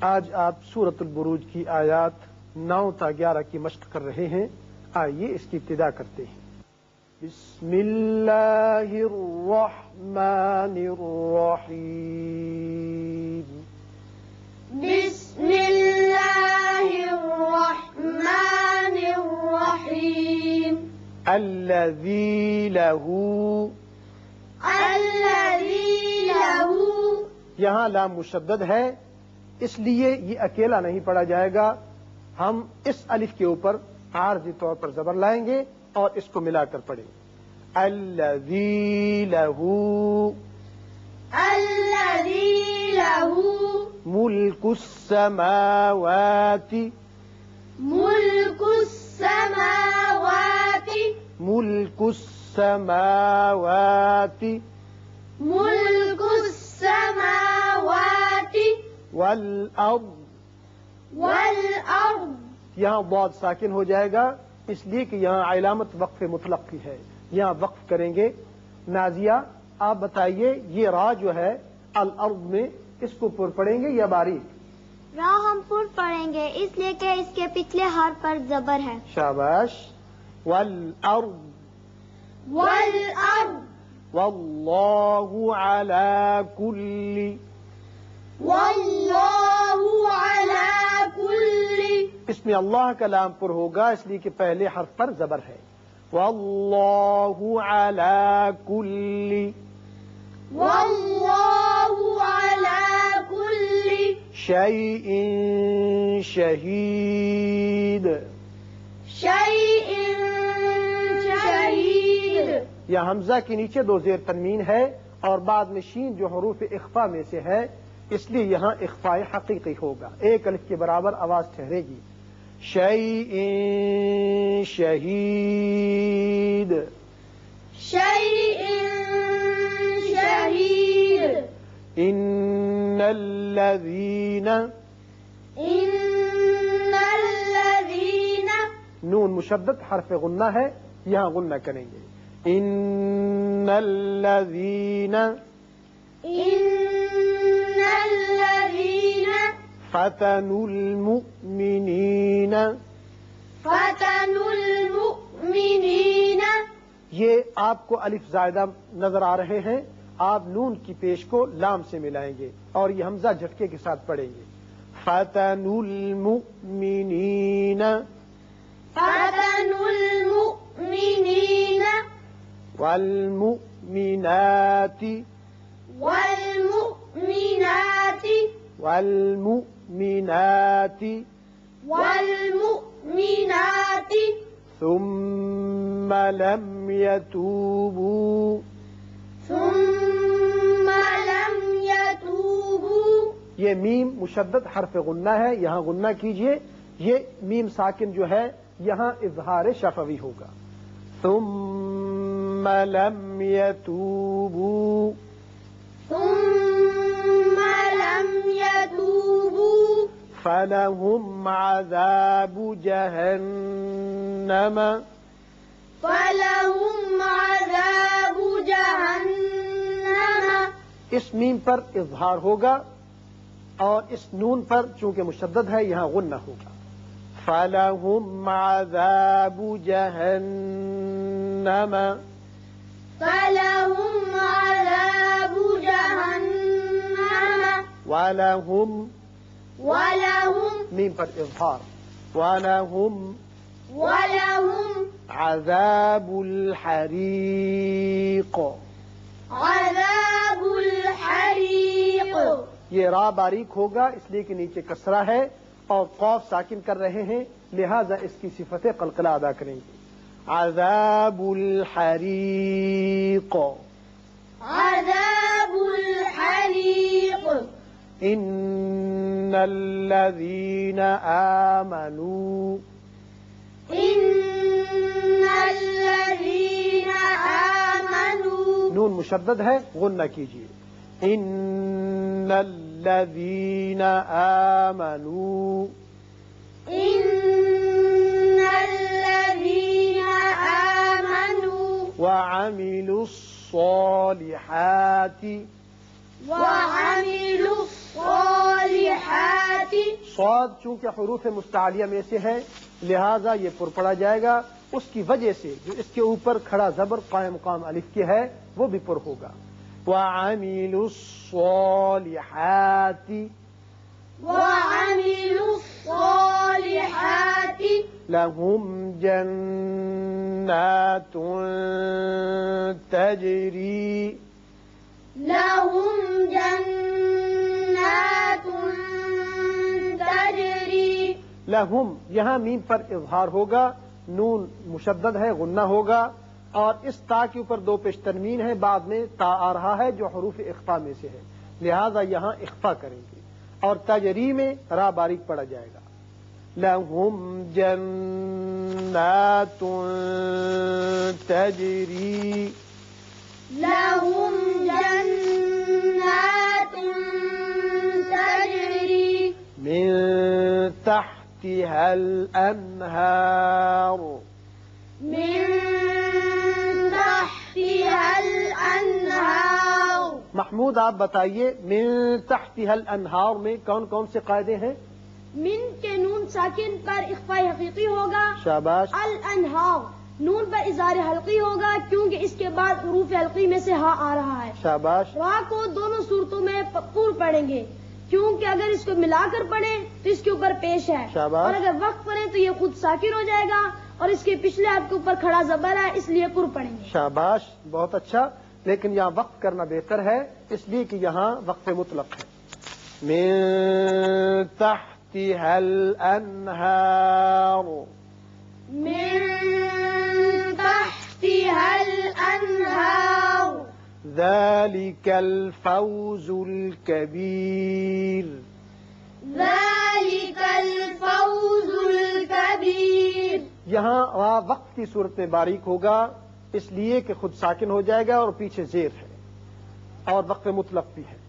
آج آپ سورت البروج کی آیات نو تا گیارہ کی مشق کر رہے ہیں۔ آئیے اس کی ابتدا کرتے ہیں۔ بسم اللہ الرحمن الرحیم۔ بسم اللہ الرحمن الرحیم۔ الذی له الذی له یہاں لام مشدد ہے۔ اس لیے یہ اکیلا نہیں پڑھا جائے گا۔ ہم اس الف کے اوپر عارضی طور پر زبر لائیں گے اور اس کو ملا کر پڑھیں۔ الذی له الذی له ملک السماوات ملک السماوات ملک السماوات ملک السماوات والارض۔ والارض۔ یہاں بہت ساکن ہو جائے گا اس لیے کہ یہاں علامت وقف مطلق کی ہے۔ یہاں وقف کریں گے۔ نازیہ آپ بتائیے یہ را جو ہے الارض میں اس کو پر پڑیں گے یا باریک؟ را ہم پر پڑھیں گے اس لیے کہ اس کے پچھلے ہار پر زبر ہے۔ شاباش۔ والارض۔ والارض۔ واللہ علی کل واللہ علی کل۔ اس میں اللہ کا لام پر ہوگا اس لیے کہ پہلے حرف پر زبر ہے۔ واللہ علی کل۔ واللہ علی کل شیء شہید۔ شیء شہید۔ یا حمزہ کے نیچے دو زیر تنمین ہے اور بعد میں شین جو حروف اخفا میں سے ہے۔ اس لیے یہاں اخفاء حقیقی ہوگا۔ ایک الف کے برابر آواز ٹھہرے گی۔ شیء شہید۔ شہید۔ ان الذین ان الذین نون مشدد حرف غنہ ہے یہاں غنہ کریں گے۔ ان الذین ان فتنوا المؤمنین. فتنوا المؤمنین. یہ آپ کو الف زائدہ نظر آ رہے ہیں. آپ نون کی پیش کو لام سے ملائیں گے اور یہ حمزہ جھٹکے کے ساتھ پڑھیں گے. فتنوا المؤمنین. فتنوا المؤمنین. والمؤمنات. والمؤمنات. والمؤمنات. والمؤمنات. ثم لم يتوبوا. ثم لم يتوبوا. یہ میم مشدد حرف غنہ ہے یہاں غنہ کیجیے یہ میم ساکن جو ہے یہاں اظہار شفوی ہوگا۔ ثم لم يتوبوا. فلهم عذاب جهنم فلهم عذاب جهنم اس میم پر اظہار ہوگا اور اس نون پر چونکہ مشدد ہے یہاں غنہ ہوگا۔ فلهم عذاب جهنم فلهم عذاب جهنم ولهم ولهم میم پر اظہار ولهم ولهم عذاب الحریق عذاب الحريق. یہ را باریک ہوگا اس لیے کہ نیچے کسرہ ہے اور قوف ساکن کر رہے ہیں لہذا اس کی صفت قلقلہ ادا کریں گے. عذاب الحریق عذاب الحريق. ان الذين آمنوا إن الذين آمنوا نون مشدد ہے غنہ کیجیے ان الذين آمنوا إن الذين آمنوا وعملوا الصالحات وعملوا سواد چونکہ حروف مستعلیہ میں سے ہے لہذا یہ پر پڑا جائے گا۔ اس کی وجہ سے جو اس کے اوپر کھڑا زبر قائم مقام الف کے ہے وہ بھی پر ہوگا۔ وَعَمِلُوا الصَّالِحَاتِ وعملوا الصالحات لهم جنات تجري لهم یہاں میم پر اظہار ہوگا نون مشدد ہے غنہ ہوگا اور اس تا کے اوپر دو پیش تنوین ہے بعد میں تا آ رہا ہے جو حروف اخفا میں سے ہے۔ لہذا یہاں اخفا کریں گے اور تجری میں را باریک پڑا جائے گا۔ لهم جنات تجري لهم جنات تجري من تحتها الأنهار. من تحتها الأنهار. محمود آپ بتائیے من تحتها الانہار میں کون کون سے قاعدے ہیں؟ من کے نون ساکن پر اخفاء حقیقی ہوگا. شاباش. الانہار نون پر اظہار حلقی ہوگا کیونکہ اس کے بعد حروف حلقی میں سے ہا آ رہا ہے. شاباش. را کو دونوں صورتوں میں پور پڑیں گے. کیونکہ اگر اس کو ملا کر پڑھیں تو اس کے اوپر پیش ہے۔ شاباش۔ اور اگر وقت پڑھیں تو یہ خود ساکن ہو جائے گا اور اس کے پچھلے آپ کے اوپر کھڑا زبر ہے اس لیے پر پڑیں گے۔ شاباش بہت اچھا لیکن یہاں وقت کرنا بہتر ہے اس لیے کہ یہاں وقف مطلق ہے۔ من تحتها الانہار۔ من تحتها الأنهار ذلك الفوز الكبير ذلك الفوز الكبير یہاں وقت کی صورت میں باریک ہوگا اس لیے کہ خود ساکن ہو جائے گا اور پیچھے زیر ہے اور وقف مطلق بھی ہے۔